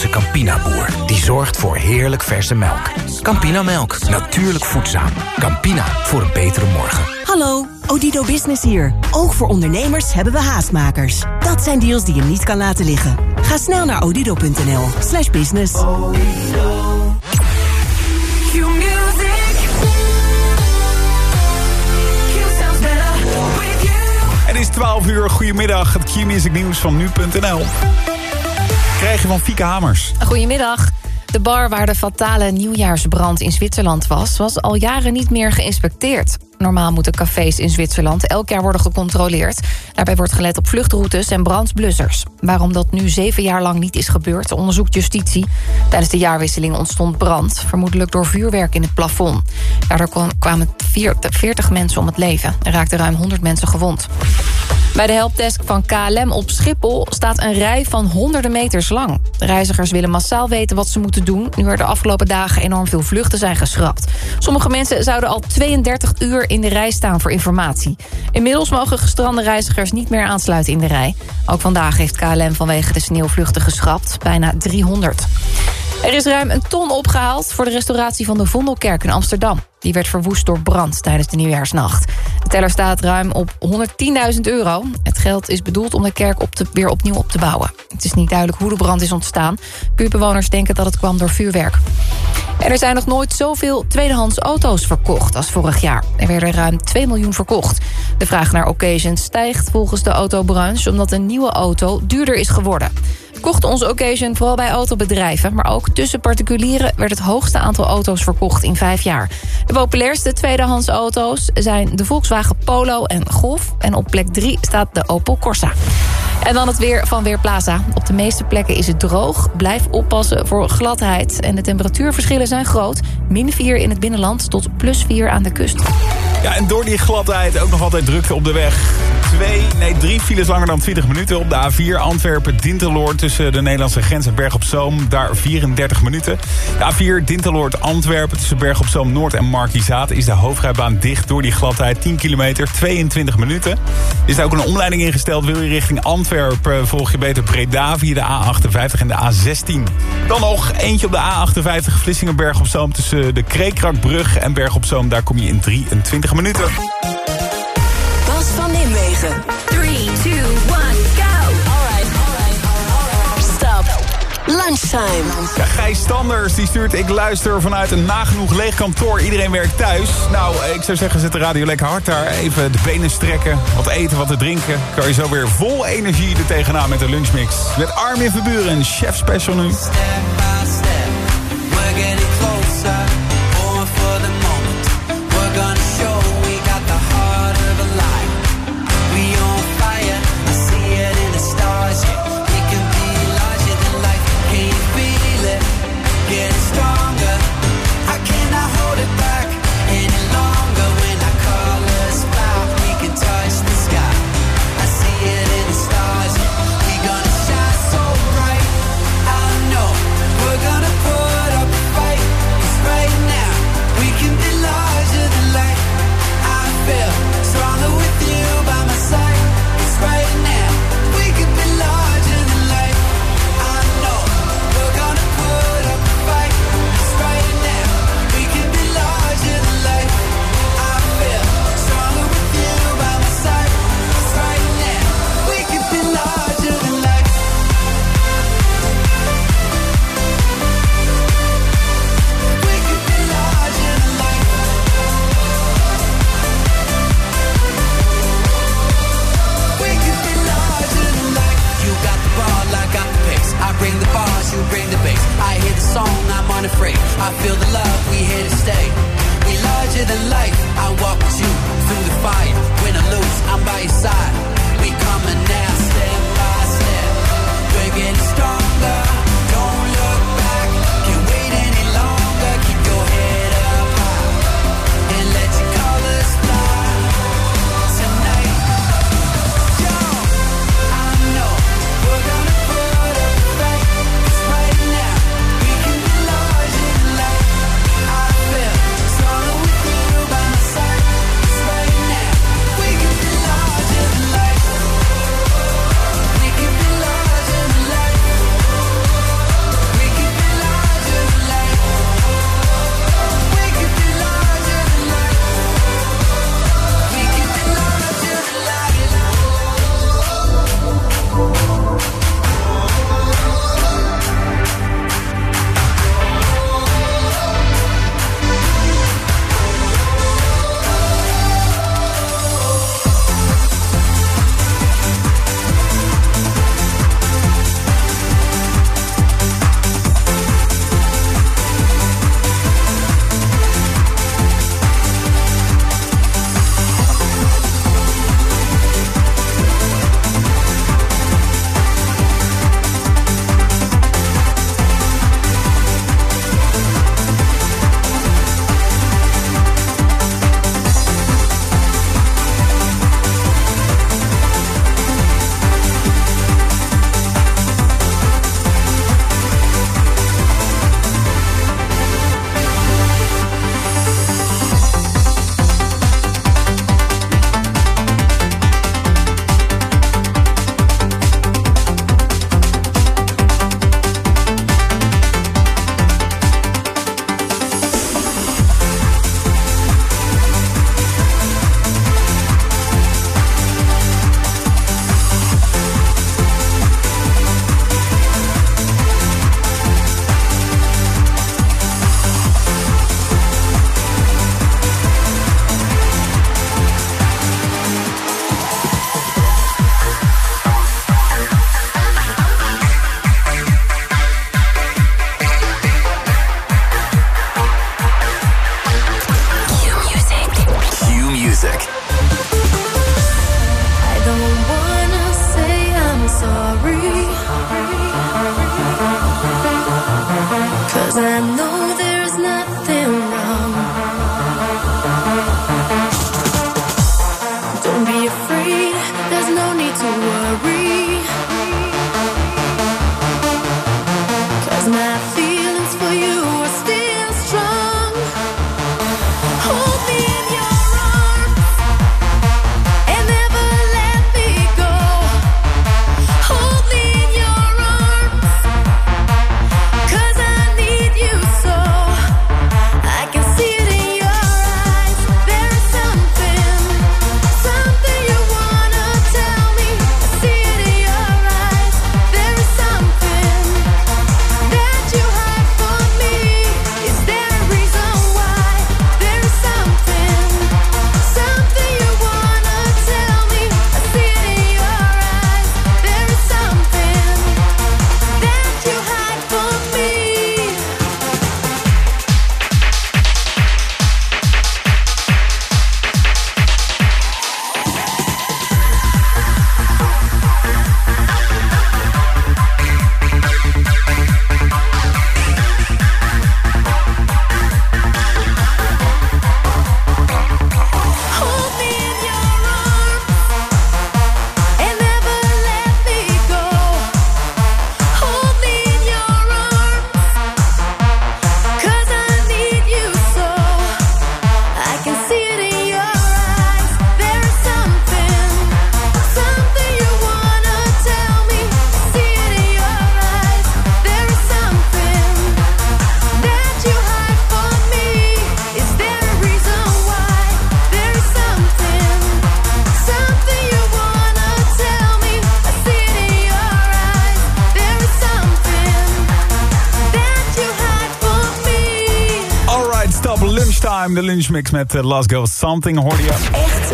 Nederlandse Campina-boer... die zorgt voor heerlijk verse melk. Campina-melk, natuurlijk voedzaam. Campina, voor een betere morgen. Hallo, Odido Business hier. Ook voor ondernemers hebben we haastmakers. Dat zijn deals die je niet kan laten liggen. Ga snel naar odido.nl slash business. Het is 12 uur, goedemiddag. Het Q-music nieuws van nu.nl. Krijg je van Fieke Hamers. Goedemiddag. De bar waar de fatale nieuwjaarsbrand in Zwitserland was... was al jaren niet meer geïnspecteerd. Normaal moeten cafés in Zwitserland elk jaar worden gecontroleerd. Daarbij wordt gelet op vluchtroutes en brandblussers. Waarom dat nu zeven jaar lang niet is gebeurd, onderzoekt justitie. Tijdens de jaarwisseling ontstond brand, vermoedelijk door vuurwerk in het plafond. Daardoor kwamen 40 mensen om het leven en raakten ruim 100 mensen gewond. Bij de helpdesk van KLM op Schiphol staat een rij van honderden meters lang. reizigers willen massaal weten wat ze moeten doen... nu er de afgelopen dagen enorm veel vluchten zijn geschrapt. Sommige mensen zouden al 32 uur in de rij staan voor informatie. Inmiddels mogen gestrande reizigers niet meer aansluiten in de rij. Ook vandaag heeft KLM vanwege de sneeuwvluchten geschrapt. Bijna 300. Er is ruim een ton opgehaald voor de restauratie van de Vondelkerk in Amsterdam. Die werd verwoest door brand tijdens de nieuwjaarsnacht. De teller staat ruim op 110.000 euro. Het geld is bedoeld om de kerk op te, weer opnieuw op te bouwen. Het is niet duidelijk hoe de brand is ontstaan. Buurtbewoners denken dat het kwam door vuurwerk. En er zijn nog nooit zoveel tweedehands auto's verkocht als vorig jaar. Er werden ruim 2 miljoen verkocht. De vraag naar occasions stijgt volgens de autobranche... omdat een nieuwe auto duurder is geworden kochten onze occasion vooral bij autobedrijven... maar ook tussen particulieren werd het hoogste aantal auto's verkocht in vijf jaar. De populairste tweedehands auto's zijn de Volkswagen Polo en Golf... en op plek 3 staat de Opel Corsa. En dan het weer van Weerplaza. Op de meeste plekken is het droog. Blijf oppassen voor gladheid. En de temperatuurverschillen zijn groot. Min 4 in het binnenland tot plus 4 aan de kust. Ja, en door die gladheid ook nog altijd drukte op de weg. Nee drie files langer dan 20 minuten op de A4 Antwerpen-Dinteloord... tussen de Nederlandse grens en Berg op Zoom. Daar 34 minuten. De A4 Dinteloord-Antwerpen tussen Berg op Zoom Noord en Markizaat... is de hoofdrijbaan dicht door die gladheid. 10 kilometer, 22 minuten. Is ook een omleiding ingesteld. Wil je richting Antwerpen volg je beter Breda via de A58 en de A16. Dan nog eentje op de A58 Vlissingen-Berg op Zoom... tussen de Kreekrakbrug en Berg op Zoom. Daar kom je in 23 minuten. Bas van Nimwegen. 3, 2, 1, go! Alright, alright, alright. Stop. Lunchtime. Ja, Gijs Standers die stuurt... Ik luister vanuit een nagenoeg leeg kantoor. Iedereen werkt thuis. Nou, ik zou zeggen, zet de radio lekker hard daar. Even de benen strekken. Wat eten, wat te drinken. Kan je zo weer vol energie er tegenaan met de lunchmix. Met Armin Verburen, chef special nu. Step lunchmix met uh, Last Go Something hoorde je. Echt?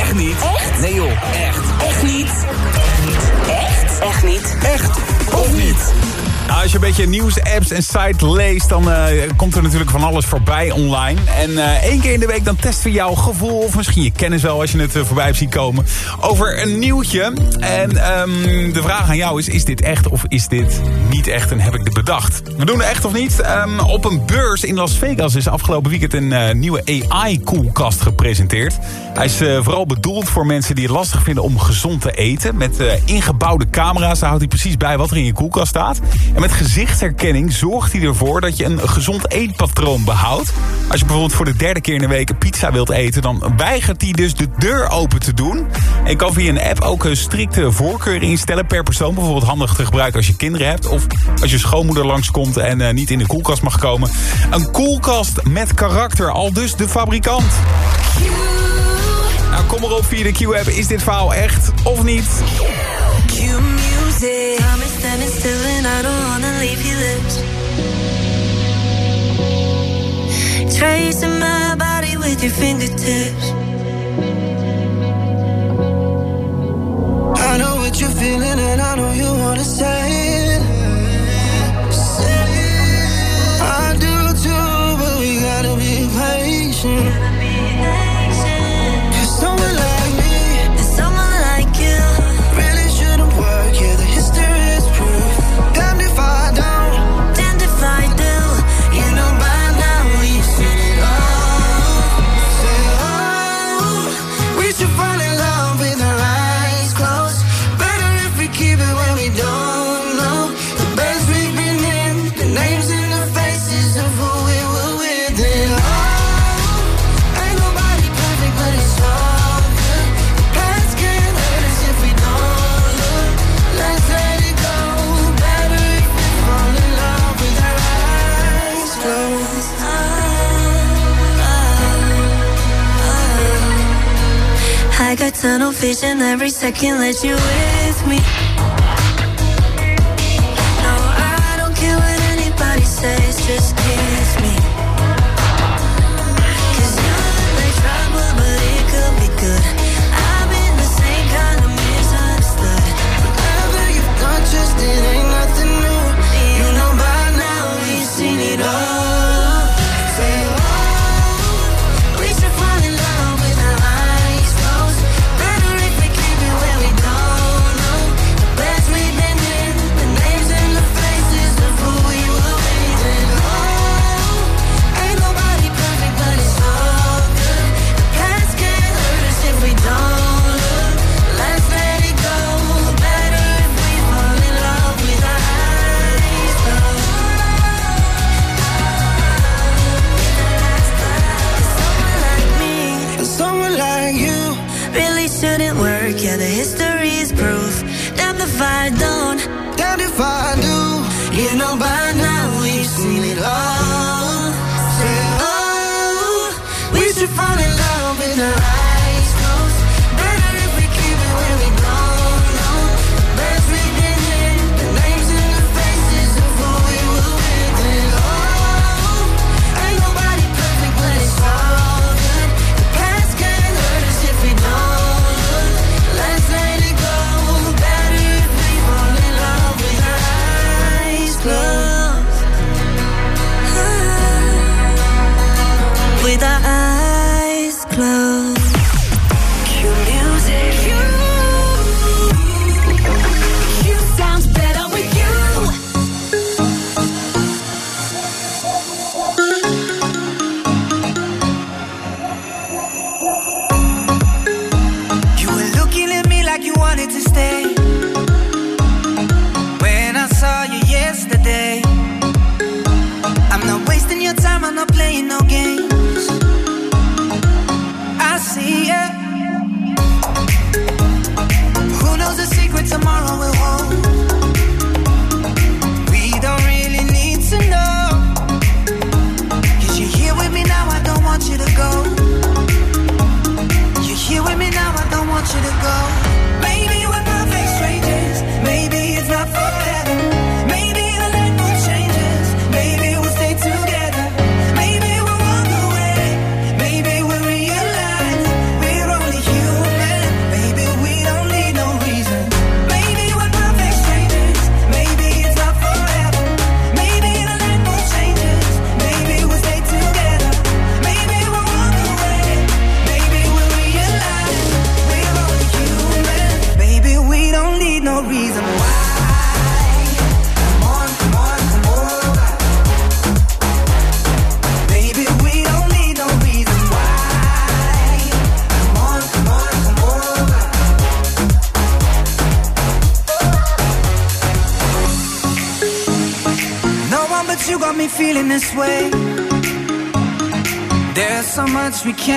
Echt niet? Echt? Nee joh, echt. Echt niet? Echt niet? Echt? Echt niet? Echt of niet? Nou, als je een beetje nieuws, apps en site leest... dan eh, komt er natuurlijk van alles voorbij online. En eh, één keer in de week dan testen we jouw gevoel... of misschien je kennis wel als je het eh, voorbij hebt zien komen... over een nieuwtje. En ehm, de vraag aan jou is, is dit echt of is dit niet echt? En heb ik dit bedacht? We doen het echt of niet? Ehm, op een beurs in Las Vegas is afgelopen weekend... een nieuwe AI-koelkast gepresenteerd. Hij is vooral bedoeld voor mensen die het lastig vinden om gezond te eten. Met ingebouwde camera's houdt hij precies bij wat er in je koelkast staat. En met gezichtsherkenning zorgt hij ervoor dat je een gezond eetpatroon behoudt. Als je bijvoorbeeld voor de derde keer in de week pizza wilt eten... dan weigert hij dus de deur open te doen. En kan via een app ook een strikte voorkeur instellen per persoon. Bijvoorbeeld handig te gebruiken als je kinderen hebt... of als je schoonmoeder langskomt en eh, niet in de koelkast mag komen. Een koelkast met karakter, al dus de fabrikant. Nou, kom erop via de Q-app. Is dit verhaal echt of niet? Cue music. Time is standing still and I don't wanna leave your lips. Tracing my body with your fingertips. I know what you're feeling and I know you wanna say it. I do too, but we gotta be patient. Got tunnel vision every second, let you with me. We can't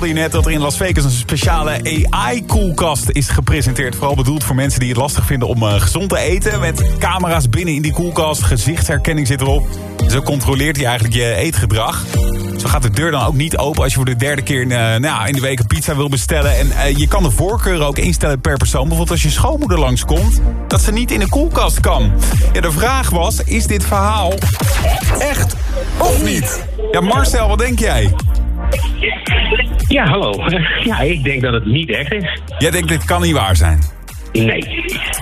vertelde je net dat er in Las Vegas een speciale AI-koelkast is gepresenteerd. Vooral bedoeld voor mensen die het lastig vinden om eh, gezond te eten. Met camera's binnen in die koelkast. Gezichtsherkenning zit erop. Zo controleert hij eigenlijk je eetgedrag. Zo gaat de deur dan ook niet open als je voor de derde keer eh, nou, in de week een pizza wil bestellen. En eh, je kan de voorkeuren ook instellen per persoon. Bijvoorbeeld als je schoonmoeder langskomt, dat ze niet in de koelkast kan. Ja, de vraag was, is dit verhaal echt of niet? Ja, Marcel, wat denk jij? Ja, hallo. Ja, ik denk dat het niet echt is. Jij denkt dit kan niet waar zijn? Nee.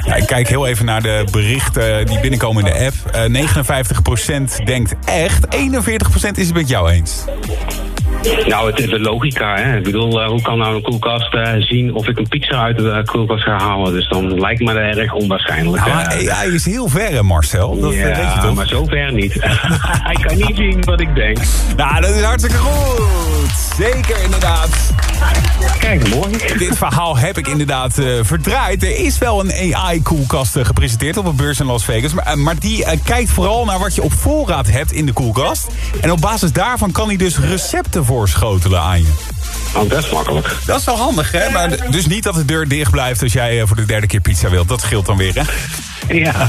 Ja, ik kijk heel even naar de berichten die binnenkomen in de app. Eh 59% denkt echt, 41% is het met jou eens. Nou, het is de logica, hè. Ik bedoel, eh, hoe kan nou een koelkast eh, zien of ik een pizza uit de eh, koelkast ga halen? Dus dan lijkt me dat erg onwaarschijnlijk. Nou. AI is heel ver, hè, Marcel. Dat eh, weet je ja, toch? maar zover niet. Hij kan niet zien wat ik denk. Nou, dat is hartstikke goed. Zeker, inderdaad. Kijk, mooi. Dit verhaal heb ik inderdaad eh, verdraaid. Er is wel een AI-koelkast eh, gepresenteerd op een beurs in Las Vegas. Maar, eh, maar die kijkt vooral naar wat je op voorraad hebt in de koelkast. En op basis daarvan kan hij dus recepten voorschotelen aan je. Oh, dat is makkelijk. Dat is wel handig, hè? Maar dus niet dat de deur dicht blijft als jij voor de derde keer pizza wilt. Dat scheelt dan weer, hè? Ja.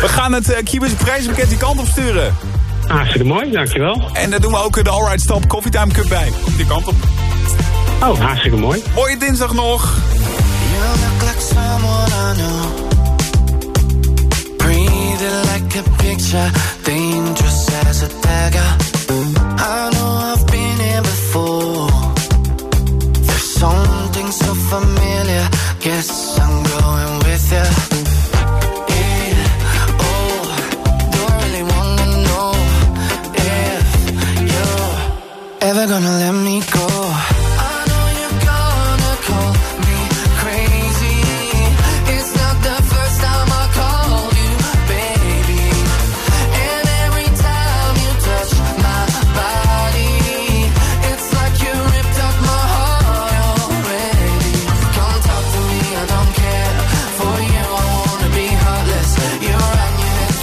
We gaan het uh, Kiebers prijzenpakket die kant op sturen. Hartstikke mooi, dankjewel. En daar doen we ook de Alright Stop Coffee Time Cup bij. Komt die kant op. Oh, hartstikke mooi. Mooie dinsdag nog. You look like someone I know. Breathing like a picture, dangerous as a dagger. I know I've been here before. There's something so familiar. Guess I'm going with you.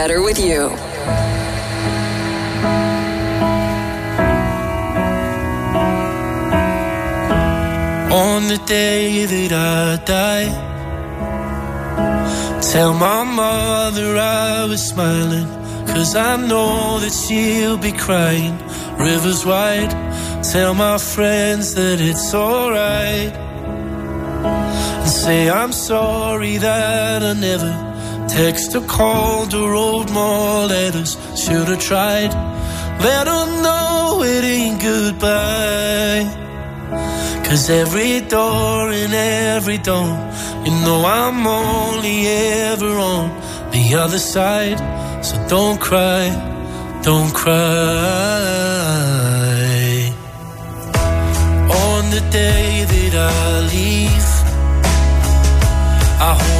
better with you. On the day that I die, tell my mother I was smiling. Cause I know that she'll be crying. Rivers wide, tell my friends that it's alright. And say I'm sorry that I never text or called or wrote more letters. Should've tried, let her know it ain't goodbye. Cause every door and every door, you know I'm only ever on the other side. So don't cry, don't cry. On the day that I leave, I hope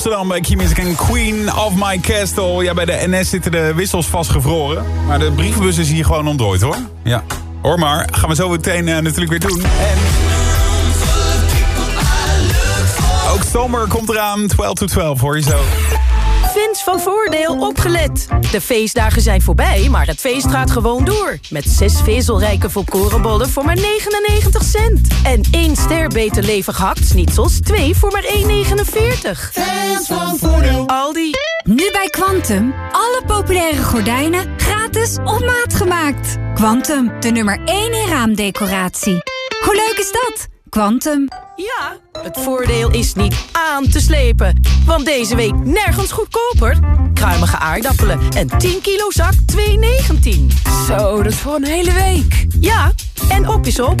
Amsterdam bij Key en Queen of My Castle. Ja, bij de NS zitten de wissels vastgevroren. Maar de brievenbus is hier gewoon ontdooid, hoor. Ja, hoor maar. Gaan we zo meteen eh, natuurlijk weer doen. Ook zomer komt eraan, 12 to 12, hoor je zo. Voordeel opgelet. De feestdagen zijn voorbij, maar het feest gaat gewoon door. Met zes vezelrijke volkorenbollen voor maar 99 cent. En één ster beter levig hakt-snitsels, twee voor maar 1,49. Fans van voordeel. Aldi. Nu bij Quantum. Alle populaire gordijnen gratis op maat gemaakt. Quantum, de nummer 1 in raamdecoratie. Hoe leuk is dat? Quantum. Ja, het voordeel is niet aan te slepen. Want deze week nergens goedkoper. Kruimige aardappelen en 10 kilo zak 2,19. Zo, dat is voor een hele week. Ja, en op is op.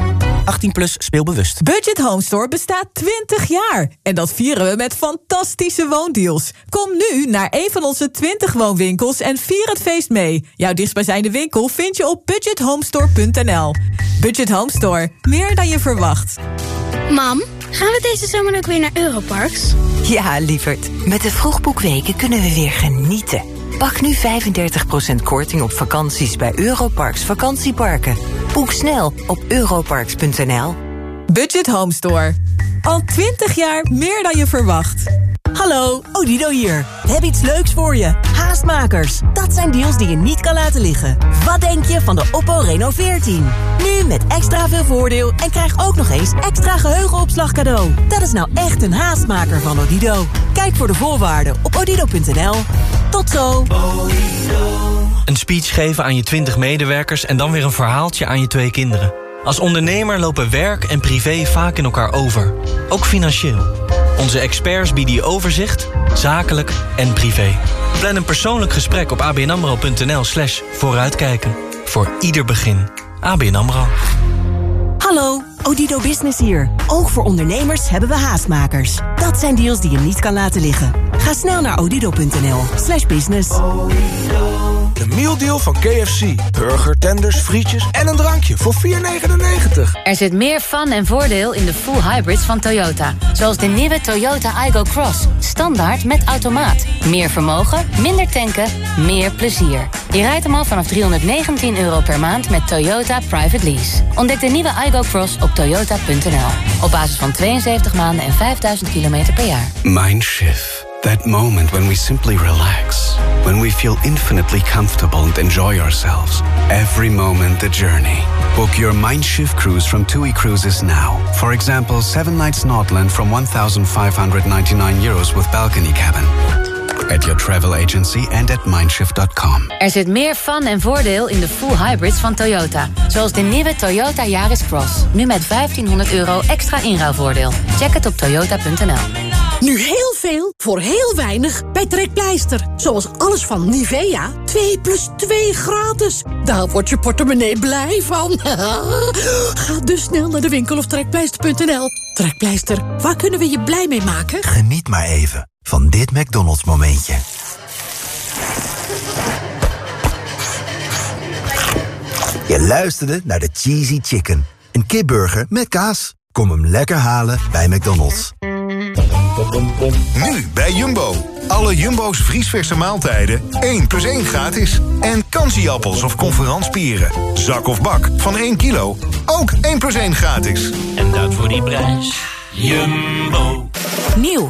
18 plus speelbewust. Budget Home Store bestaat 20 jaar. En dat vieren we met fantastische woondeals. Kom nu naar een van onze 20 woonwinkels en vier het feest mee. Jouw dichtstbijzijnde winkel vind je op budgethomestore.nl. Budget Home Store. Meer dan je verwacht. Mam, gaan we deze zomer ook weer naar Europarks? Ja, lieverd. Met de vroegboekweken kunnen we weer genieten. Pak nu 35% korting op vakanties bij Europarks vakantieparken. Boek snel op europarks.nl. Budget Home Store. Al 20 jaar meer dan je verwacht. Hallo, Odido hier. We hebben iets leuks voor je. Haastmakers. Dat zijn deals die je niet kan laten liggen. Wat denk je van de Oppo Reno 14? Nu met extra veel voordeel en krijg ook nog eens extra geheugenopslag cadeau. Dat is nou echt een haastmaker van Odido. Kijk voor de voorwaarden op odido.nl. Tot zo. Een speech geven aan je 20 medewerkers en dan weer een verhaaltje aan je twee kinderen. Als ondernemer lopen werk en privé vaak in elkaar over. Ook financieel. Onze experts bieden je overzicht, zakelijk en privé. Plan een persoonlijk gesprek op abnamro.nl slash vooruitkijken. Voor ieder begin. ABN AMRO. Hallo, Odido Business hier. Ook voor ondernemers hebben we haastmakers. Dat zijn deals die je niet kan laten liggen. Ga snel naar odido.nl slash business. De mealdeal van KFC. Burger, tenders, frietjes en een drankje voor 4,99. Er zit meer fun en voordeel in de full hybrids van Toyota. Zoals de nieuwe Toyota Igo Cross. Standaard met automaat. Meer vermogen, minder tanken, meer plezier. Je rijdt hem al vanaf 319 euro per maand met Toyota Private Lease. Ontdek de nieuwe Igo Cross op toyota.nl. Op basis van 72 maanden en 5000 kilometer per jaar. Mindshift. That moment when we simply relax. When we feel infinitely comfortable and enjoy ourselves. Every moment the journey. Book your Mindshift cruise from TUI Cruises now. For example, 7 nights Nordland from 1,599 euros with balcony cabin. At your travel agency and at mindshift.com. Er zit meer fun en voordeel in de full hybrids van Toyota. Zoals de nieuwe Toyota Yaris Cross. Nu met 1500 euro extra inruilvoordeel. Check het op toyota.nl. Nu heel voor heel weinig bij Trekpleister. Zoals alles van Nivea. 2 plus 2 gratis. Daar wordt je portemonnee blij van. Ga dus snel naar de winkel of trekpleister.nl. Trekpleister, waar kunnen we je blij mee maken? Geniet maar even van dit McDonald's momentje. Je luisterde naar de Cheesy Chicken. Een kipburger met kaas. Kom hem lekker halen bij McDonald's. Nu bij Jumbo. Alle Jumbo's vriesverse maaltijden 1 plus 1 gratis. En kansieappels of conferanspieren. Zak of bak van 1 kilo. Ook 1 plus 1 gratis. En dat voor die prijs. Jumbo. Nieuw.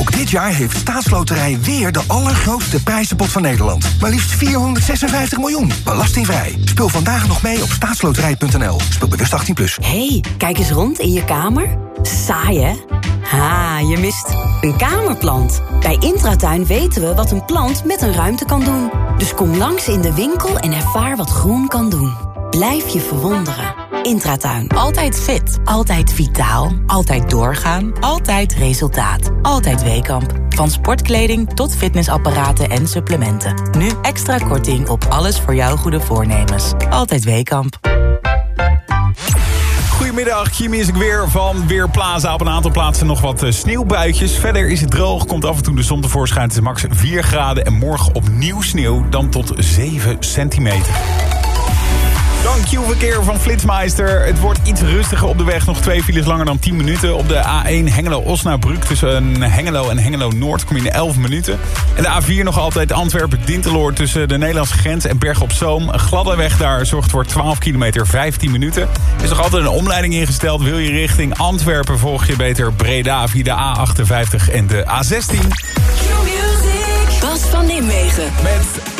Ook dit jaar heeft Staatsloterij weer de allergrootste prijzenpot van Nederland. Maar liefst 456 miljoen. Belastingvrij. Speel vandaag nog mee op staatsloterij.nl. Speel bewust 18+. Plus. hey, kijk eens rond in je kamer. Saai, hè? Ha, je mist een kamerplant. Bij Intratuin weten we wat een plant met een ruimte kan doen. Dus kom langs in de winkel en ervaar wat groen kan doen. Blijf je verwonderen. Intratuin. Altijd fit. Altijd vitaal. Altijd doorgaan. Altijd resultaat. Altijd Weekamp. Van sportkleding tot fitnessapparaten en supplementen. Nu extra korting op alles voor jouw goede voornemens. Altijd Weekamp. Goedemiddag, Jimmy is ik weer van Weerplaza. Op een aantal plaatsen nog wat eh, sneeuwbuitjes. Verder is het droog, komt af en toe de zon tevoorschijn. Het is max 4 graden en morgen opnieuw sneeuw, dan tot 7 centimeter. Dank je verkeer van Flitsmeister. Het wordt iets rustiger op de weg. Nog twee files langer dan 10 minuten. Op de A1 Hengelo-Osnabrück tussen eh, Hengelo en Hengelo-Noord kom je in 11 minuten. En de A4 nog altijd Antwerpen-Dinteloor tussen de Nederlandse grens en Berg op Zoom. Een gladde weg daar zorgt voor 12 kilometer 15 minuten. Er is nog altijd een omleiding ingesteld. Wil je richting Antwerpen volg je beter Breda via de A58 en de A16. Q-music. Bas van Nimwegen. Met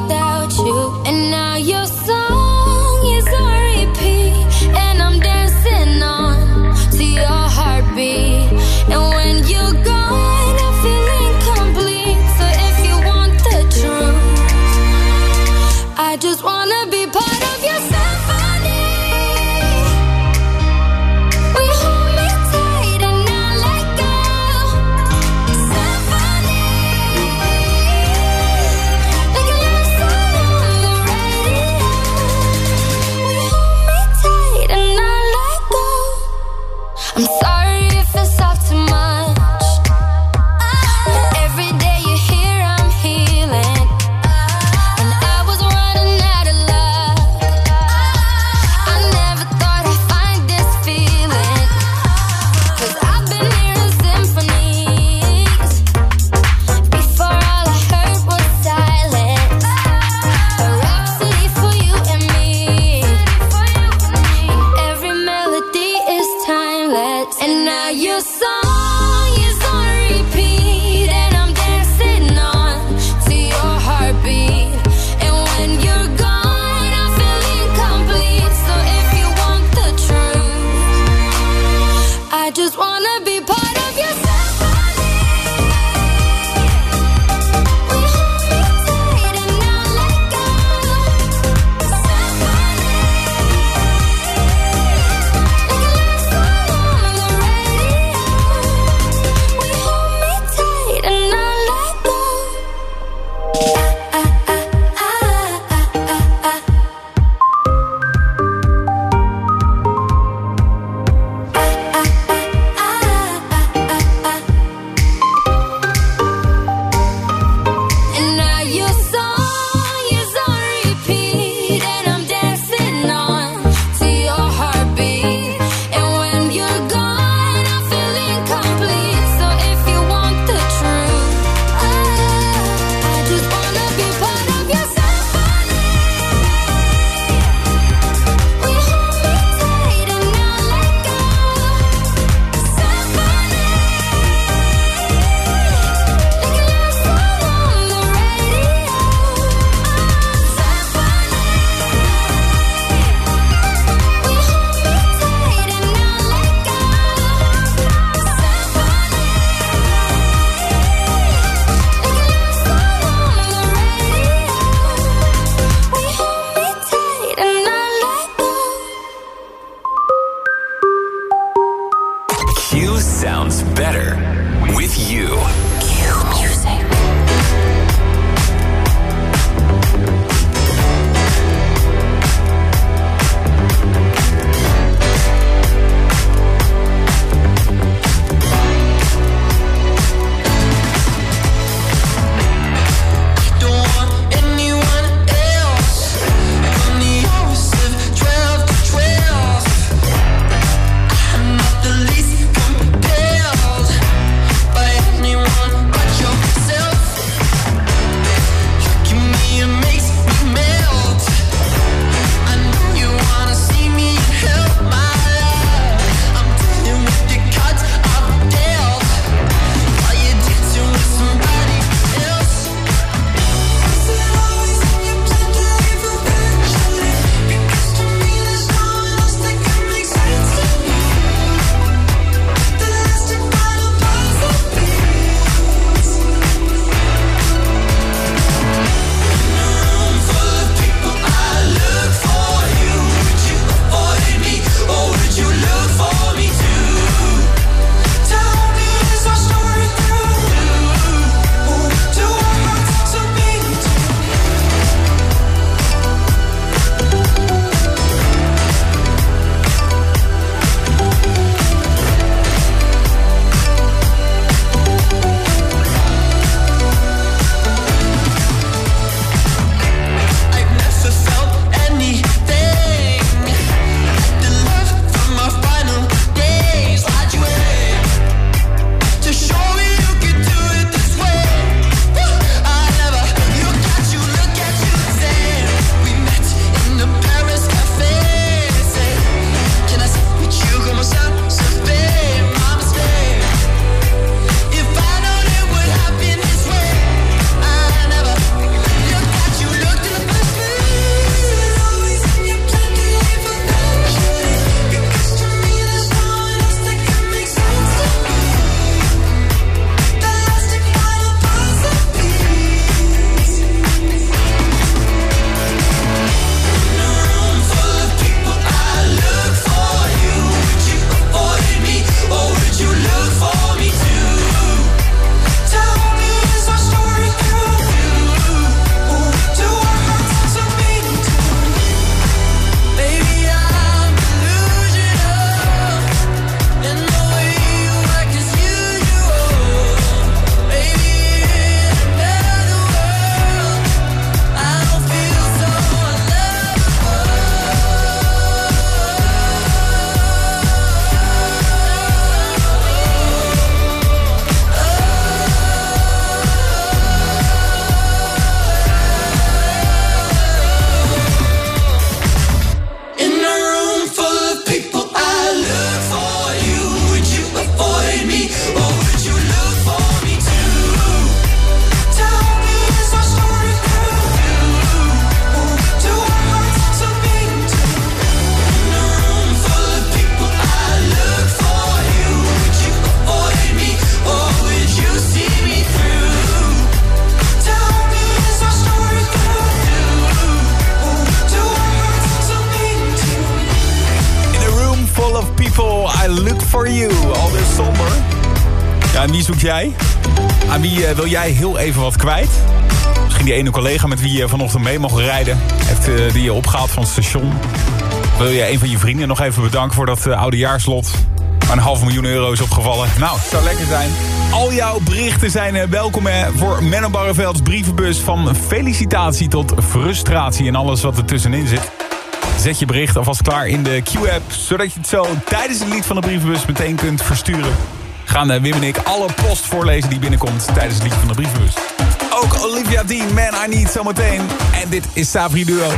Jij? Aan wie eh, wil jij heel even wat kwijt? Misschien die ene collega met wie je vanochtend mee mocht rijden. Heeft eh, die je opgehaald van het station. Wil je een van je vrienden nog even bedanken voor dat uh, oudejaarslot? Waar een half miljoen euro is opgevallen. Nou, het zou lekker zijn. Al jouw berichten zijn eh, welkom voor Menno brievenbus. Van felicitatie tot frustratie en alles wat er tussenin zit. Zet je bericht alvast klaar in de Q-app. Zodat je het zo tijdens het lied van de brievenbus meteen kunt versturen. Gaan Wim en ik alle post voorlezen die binnenkomt tijdens het lied van de brievenbus. Ook Olivia Dean, Man I Need zometeen. En dit is Savri Duo.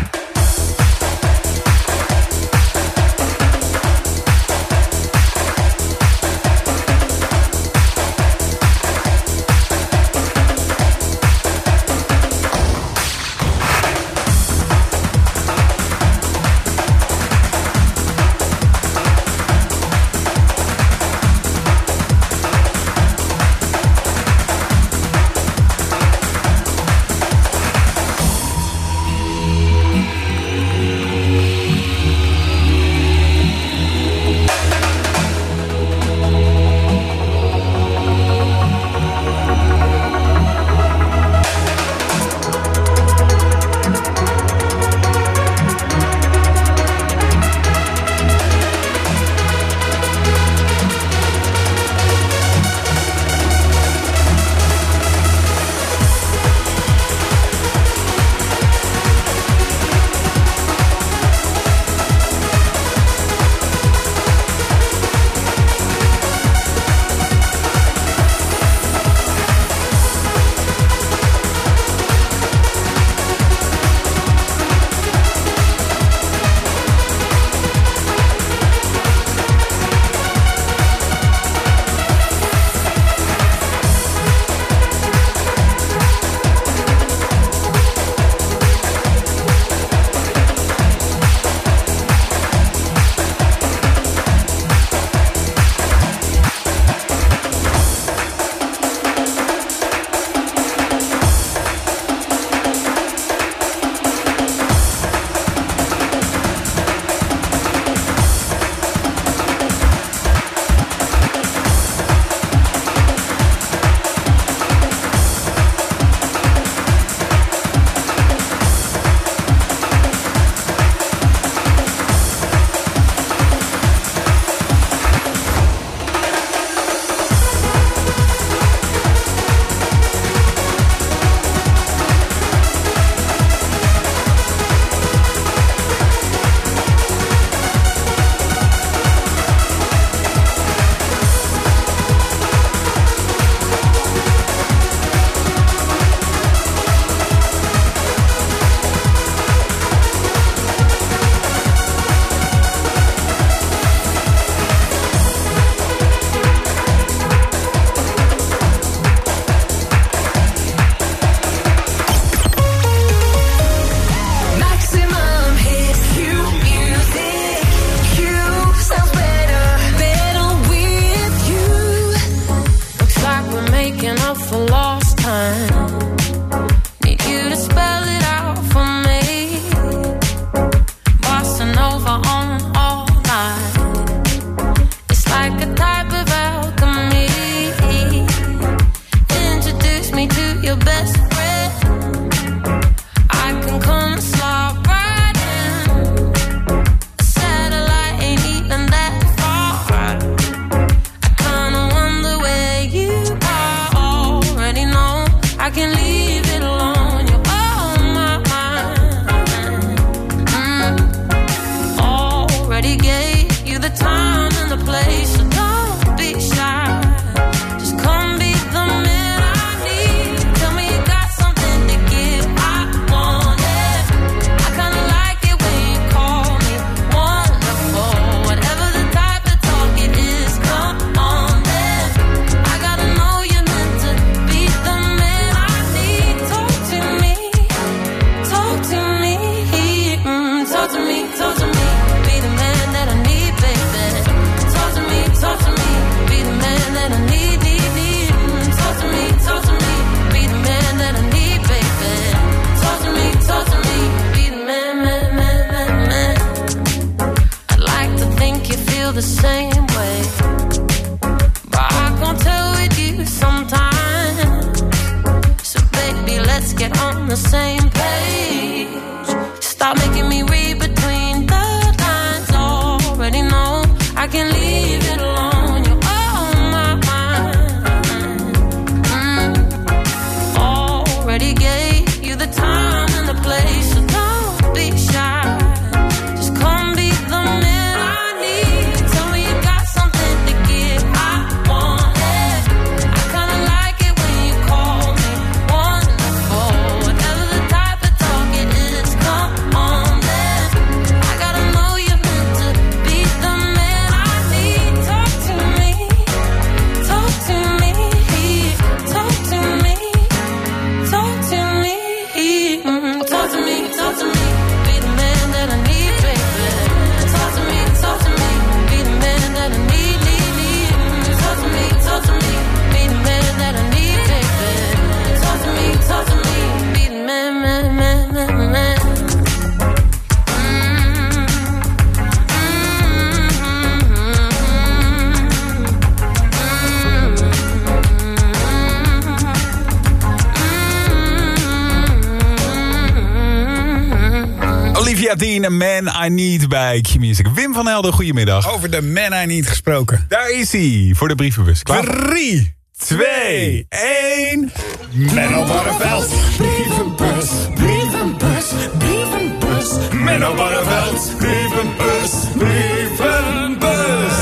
Bij Q-Music. Wim van Helden, goedemiddag. Over de Man I Need gesproken. Daar is hij, voor de brievenbus. Klaar? 3, 2, 1. Menno Barreveld. Brievenbus, brievenbus, brievenbus. Menno Barreveld, brievenbus, brievenbus.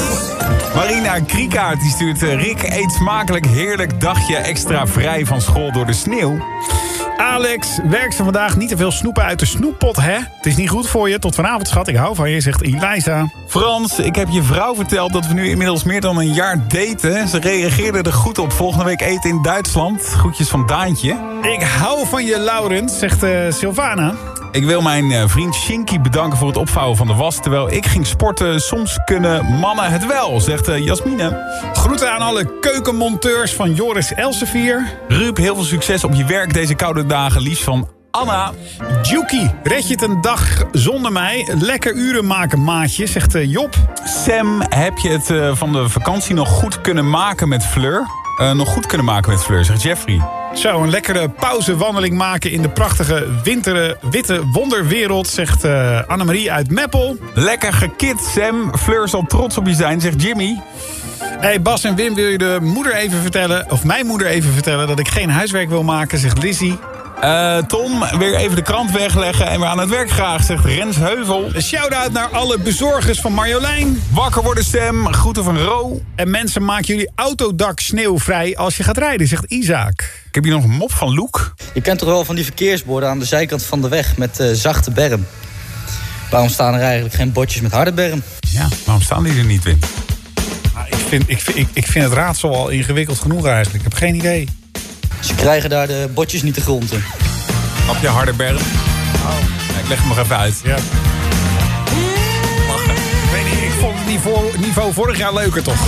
Marina Kriekaart die stuurt... eh, Rick, eet smakelijk heerlijk dagje extra vrij van school door de sneeuw. Alex, werk ze vandaag niet te veel snoepen uit de snoeppot, hè? Het is niet goed voor je. Tot vanavond, schat. Ik hou van je, zegt Eliza. Frans, ik heb je vrouw verteld dat we nu inmiddels meer dan een jaar daten. Ze reageerde er goed op. Volgende week eten in Duitsland. Groetjes van Daantje. Ik hou van je, Laurens, zegt eh, Sylvana. Ik wil mijn eh, vriend Shinky bedanken voor het opvouwen van de was... terwijl ik ging sporten. Soms kunnen mannen het wel, zegt eh, Jasmine. Groeten aan alle keukenmonteurs van Joris Elsevier. Ruud, heel veel succes op je werk deze koude dagen. Liefst van Anna. Juki, red je het een dag zonder mij? Lekker uren maken, maatje, zegt eh, Job. Sam, heb je het van de vakantie nog goed kunnen maken met Fleur? Eh, nog goed kunnen maken met Fleur, zegt Jeffrey. Zo, een lekkere pauzewandeling maken in de prachtige wintere, witte wonderwereld, zegt eh, Annemarie uit Meppel. Lekker gekit, Sam. Fleur zal trots op je zijn, zegt Jimmy. Hey Bas en Wim, wil je de moeder even vertellen, of mijn moeder even vertellen, dat ik geen huiswerk wil maken, zegt Lizzie. Eh, Tom, weer even de krant wegleggen en weer aan het werk graag, zegt Rens Heuvel. Een shout-out naar alle bezorgers van Marjolein. Wakker worden Sam, groeten van Ro. En mensen, maak jullie autodak sneeuwvrij als je gaat rijden, zegt Isaac. Ik heb hier nog een mop van Loek. Je kent toch wel van die verkeersborden aan de zijkant van de weg met eh, zachte berm. Waarom staan er eigenlijk geen bordjes met harde berm? Ja, waarom staan die er niet, Wim? Nou, ik, vind, ik, vind, ik, ik vind het raadsel al ingewikkeld genoeg eigenlijk. Ik heb geen idee. Ze krijgen daar de bordjes niet de grond in. Snap je, Hardenberg? Ja, ik leg hem nog even uit. Ja. Ik weet niet, ik vond het niveau, niveau vorig jaar leuker toch?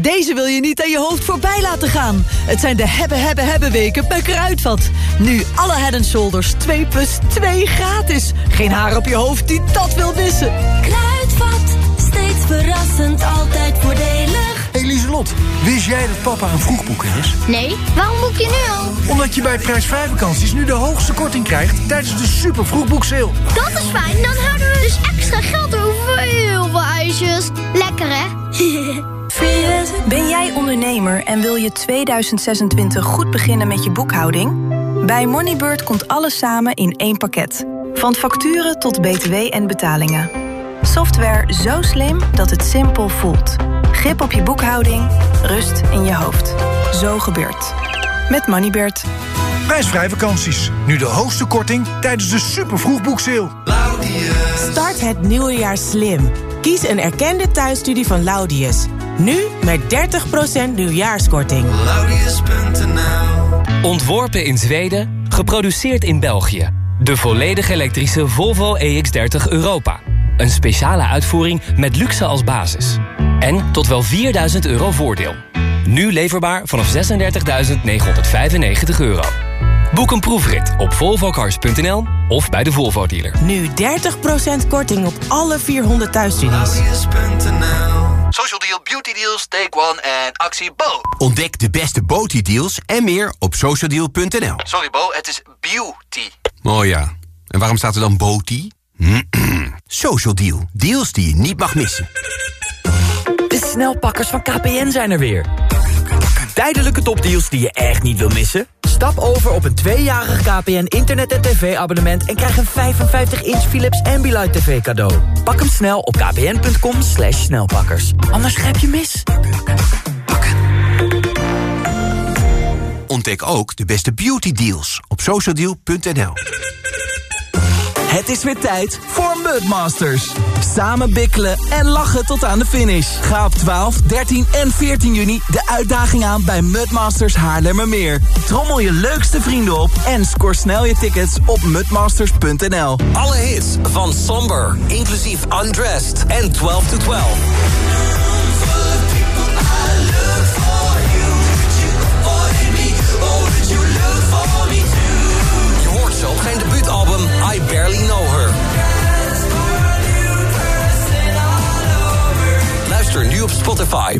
Deze wil je niet aan je hoofd voorbij laten gaan. Het zijn de hebben, hebben, hebben weken bij Kruidvat. Nu alle head and shoulders 2 plus 2 gratis. Geen haar op je hoofd die dat wil missen. Kruidvat, steeds verrassend, altijd voordelig. Hey Lieselot, wist jij dat papa een vroegboeker is? Nee, waarom boek je nu al? Omdat je bij prijsvrij vakanties nu de hoogste korting krijgt tijdens de super vroegboekseil. Dat is fijn, dan houden we dus extra geld over voor heel veel ijsjes. Lekker hè? Ben jij ondernemer en wil je 2026 goed beginnen met je boekhouding? Bij Moneybird komt alles samen in één pakket. Van facturen tot btw en betalingen. Software zo slim dat het simpel voelt. Grip op je boekhouding, rust in je hoofd. Zo gebeurt. Met Moneybird. Prijsvrij vakanties. Nu de hoogste korting tijdens de super vroegboekseil. Start het nieuwe jaar slim. Kies een erkende thuisstudie van Laudius. Nu met 30% nieuwjaarskorting. Ontworpen in Zweden, geproduceerd in België. De volledig elektrische Volvo EX30 Europa. Een speciale uitvoering met luxe als basis. En tot wel 4000 euro voordeel. Nu leverbaar vanaf 36.995 euro. Boek een proefrit op volvocars.nl of bij de Volvo dealer. Nu 30% korting op alle 400 thuisstudies. Social Deal, Beauty Deals, Take One en actie Bo. Ontdek de beste Beauty deals en meer op socialdeal.nl. Sorry Bo, het is beauty. Oh ja, en waarom staat er dan Boti? Social Deal, deals die je niet mag missen. De snelpakkers van KPN zijn er weer. Tijdelijke topdeals die je echt niet wil missen? Stap over op een tweejarig KPN internet- en tv-abonnement... en krijg een 55-inch Philips Ambilight TV cadeau. Pak hem snel op kpn.com slash snelpakkers. Anders grijp je mis. Ontdek ook de beste beauty deals op socialdeal.nl. Het is weer tijd voor Mudmasters. Samen bikkelen en lachen tot aan de finish. Ga op 12, 13 en 14 juni de uitdaging aan bij Mudmasters Haarlemmermeer. Trommel je leukste vrienden op en score snel je tickets op mudmasters.nl. Alle hits van Somber, inclusief Undressed en 12 to 12. Zijn debuutalbum I Barely Know Her. Luister nu op Spotify.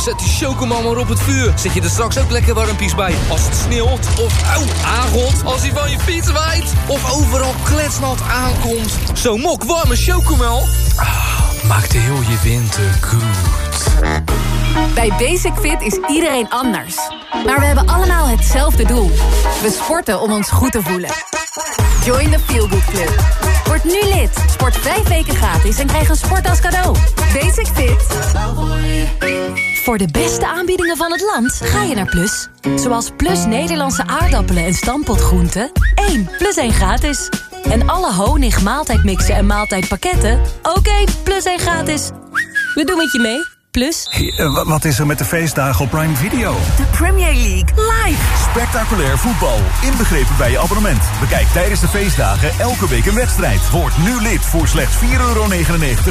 zet die chocomel maar op het vuur. Zet je er straks ook lekker warmpies bij. Als het sneeuwt of aangot. Als hij van je fiets waait. Of overal kletsnat aankomt. Zo'n mok warme chocomel. Ah, maakt heel je winter goed. Bij Basic Fit is iedereen anders. Maar we hebben allemaal hetzelfde doel. We sporten om ons goed te voelen. Join the Feel Good Club. Word nu lid. Sport vijf weken gratis en krijg een sport als cadeau. Basic Fit. Voor de beste aanbiedingen van het land ga je naar Plus. Zoals Plus Nederlandse aardappelen en stampotgroenten. 1 plus 1 gratis. En alle honig, maaltijdmixen en maaltijdpakketten. Oké, plus 1 gratis. We doen het je mee. Plus. wat is er met de feestdagen op Prime Video? De Premier League live. Spectaculair voetbal, inbegrepen bij je abonnement. Bekijk tijdens de feestdagen elke week een wedstrijd. Word nu lid voor slechts 4,99 euro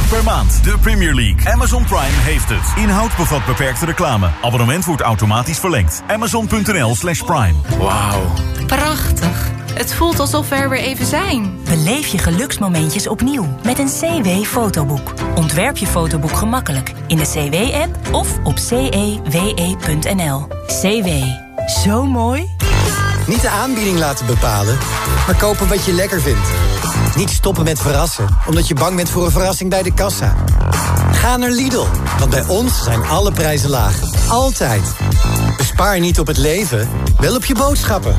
per maand. De Premier League. Amazon Prime heeft het. Inhoud bevat beperkte reclame. Abonnement wordt automatisch verlengd. Amazon.nl slash prime. Wauw. Prachtig. Het voelt alsof we er weer even zijn. Beleef je geluksmomentjes opnieuw met een CW-fotoboek. Ontwerp je fotoboek gemakkelijk in de CW-app of op cewe.nl. CW. Zo mooi. Niet de aanbieding laten bepalen, maar kopen wat je lekker vindt. Niet stoppen met verrassen, omdat je bang bent voor een verrassing bij de kassa. Ga naar Lidl, want bij ons zijn alle prijzen laag. Altijd. Bespaar niet op het leven, wel op je boodschappen.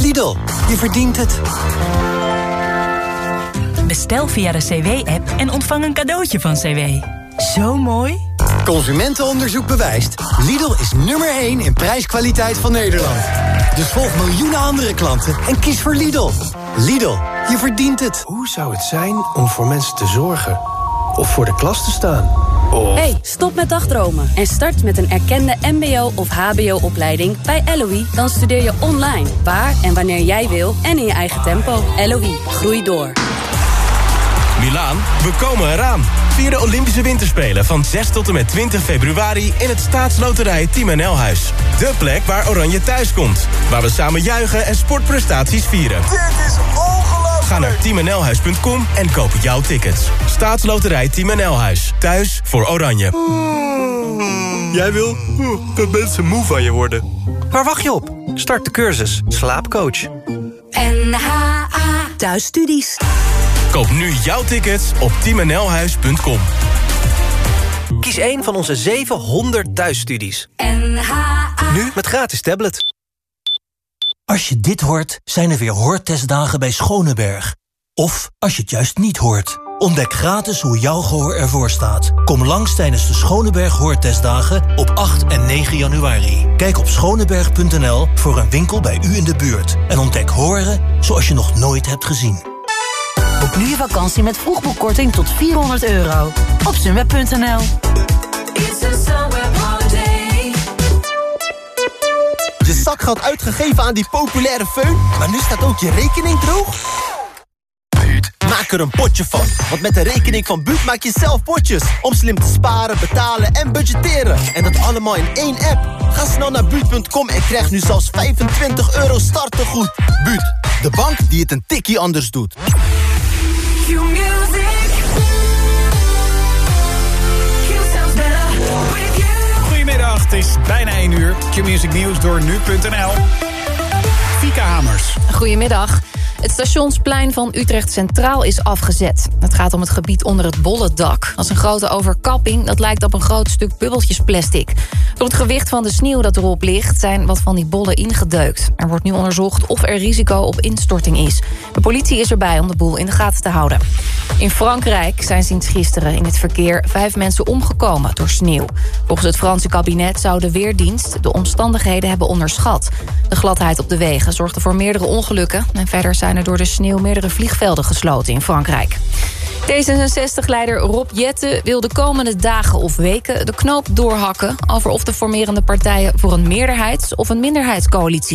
Lidl, je verdient het. Bestel via de CW-app en ontvang een cadeautje van CW. Zo mooi. Consumentenonderzoek bewijst. Lidl is nummer 1 in prijskwaliteit van Nederland. Dus volg miljoenen andere klanten en kies voor Lidl. Lidl, je verdient het. Hoe zou het zijn om voor mensen te zorgen? Of voor de klas te staan? Of... Hey, stop met dagdromen en start met een erkende mbo- of hbo-opleiding bij LOE. Dan studeer je online, waar en wanneer jij wil en in je eigen tempo. LOE, groei door. Milaan, we komen eraan. Vier de Olympische Winterspelen van 6 tot en met 20 februari... in het staatsloterij Team NL Huis. De plek waar Oranje thuis komt. Waar we samen juichen en sportprestaties vieren. Dit is ongelooflijk! Ga naar teamnlhuis.com en koop jouw tickets. Staatsloterij Team NL Huis. Thuis voor Oranje. Jij wil dat mensen moe van je worden. Waar wacht je op? Start de cursus Slaapcoach. NHA Thuisstudies. Koop nu jouw tickets op teamnlhuis.com. Kies een van onze 700 thuisstudies. NHA Nu met gratis tablet. Als je dit hoort, zijn er weer hoortestdagen bij Schoneberg. Of als je het juist niet hoort. Ontdek gratis hoe jouw gehoor ervoor staat. Kom langs tijdens de Schoneberg Hoortestdagen op 8 en 9 januari. Kijk op schoneberg.nl voor een winkel bij u in de buurt. En ontdek horen zoals je nog nooit hebt gezien. Boek nu je vakantie met vroegboekkorting tot 400 euro. Op sunweb.nl Je zakgeld uitgegeven aan die populaire föhn, maar nu staat ook je rekening droog? Maak er een potje van, want met de rekening van Buut maak je zelf potjes. Om slim te sparen, betalen en budgetteren. En dat allemaal in één app. Ga snel naar Buut.com en krijg nu zelfs 25 euro startegoed. Buut, de bank die het een tikkie anders doet. Goedemiddag, het is bijna 1 uur. Q-Music Nieuws door nu.nl. Fika Hamers. Goedemiddag. Het stationsplein van Utrecht Centraal is afgezet. Het gaat om het gebied onder het bollendak. Dat is een grote overkapping dat lijkt op een groot stuk bubbeltjesplastic. Door het gewicht van de sneeuw dat erop ligt... zijn wat van die bollen ingedeukt. Er wordt nu onderzocht of er risico op instorting is. De politie is erbij om de boel in de gaten te houden. In Frankrijk zijn sinds gisteren in het verkeer vijf mensen omgekomen door sneeuw. Volgens het Franse kabinet zou de Weerdienst de omstandigheden hebben onderschat. De gladheid op de wegen zorgde voor meerdere ongelukken... en verder zijn door de sneeuw meerdere vliegvelden gesloten in Frankrijk. D66-leider Rob Jette wil de komende dagen of weken de knoop doorhakken... over of de formerende partijen voor een meerderheids- of een minderheidscoalitie